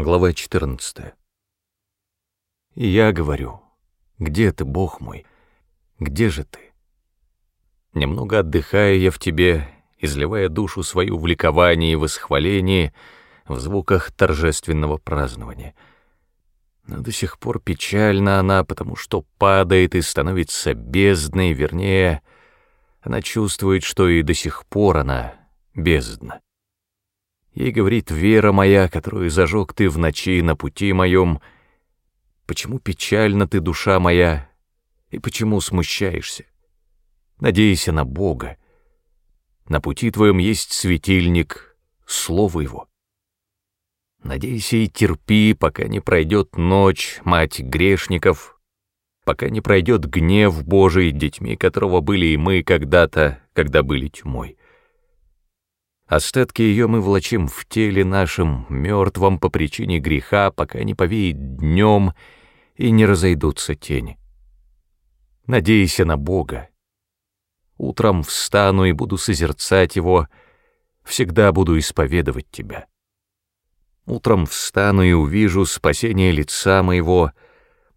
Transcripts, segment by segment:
Глава 14. И я говорю, где ты, Бог мой? Где же ты? Немного отдыхая я в тебе, изливая душу свою в ликовании и восхвалении, в звуках торжественного празднования. Но до сих пор печальна она, потому что падает и становится бездной, вернее, она чувствует, что и до сих пор она бездна. Ей говорит вера моя, которую зажег ты в ночи на пути моем, почему печальна ты, душа моя, и почему смущаешься? Надейся на Бога. На пути твоем есть светильник, слово его. Надейся и терпи, пока не пройдет ночь, мать грешников, пока не пройдет гнев Божий, детьми которого были и мы когда-то, когда были тьмой. Остатки ее мы влачим в теле нашем, мертвом по причине греха, пока не повеет днем и не разойдутся тени. Надейся на Бога. Утром встану и буду созерцать Его, всегда буду исповедовать Тебя. Утром встану и увижу спасение лица моего,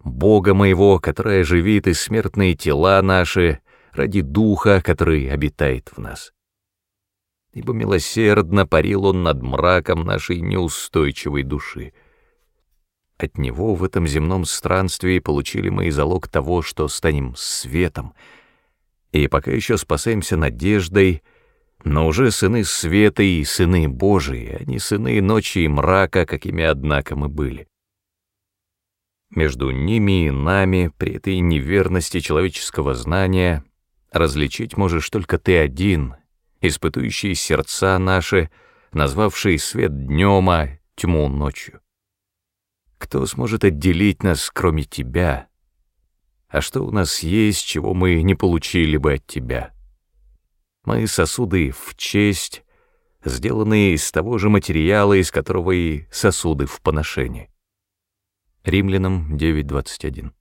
Бога моего, который оживит и смертные тела наши ради Духа, который обитает в нас ибо милосердно парил он над мраком нашей неустойчивой души. От него в этом земном странстве получили мы и залог того, что станем светом, и пока еще спасаемся надеждой, но уже сыны света и сыны Божии, а не сыны ночи и мрака, какими, однако, мы были. Между ними и нами, при этой неверности человеческого знания, различить можешь только ты один — испытующий сердца наши, назвавший свет днем, а тьму ночью. Кто сможет отделить нас, кроме тебя? А что у нас есть, чего мы не получили бы от тебя? Мы сосуды в честь, сделанные из того же материала, из которого и сосуды в поношении. Римлянам 9.21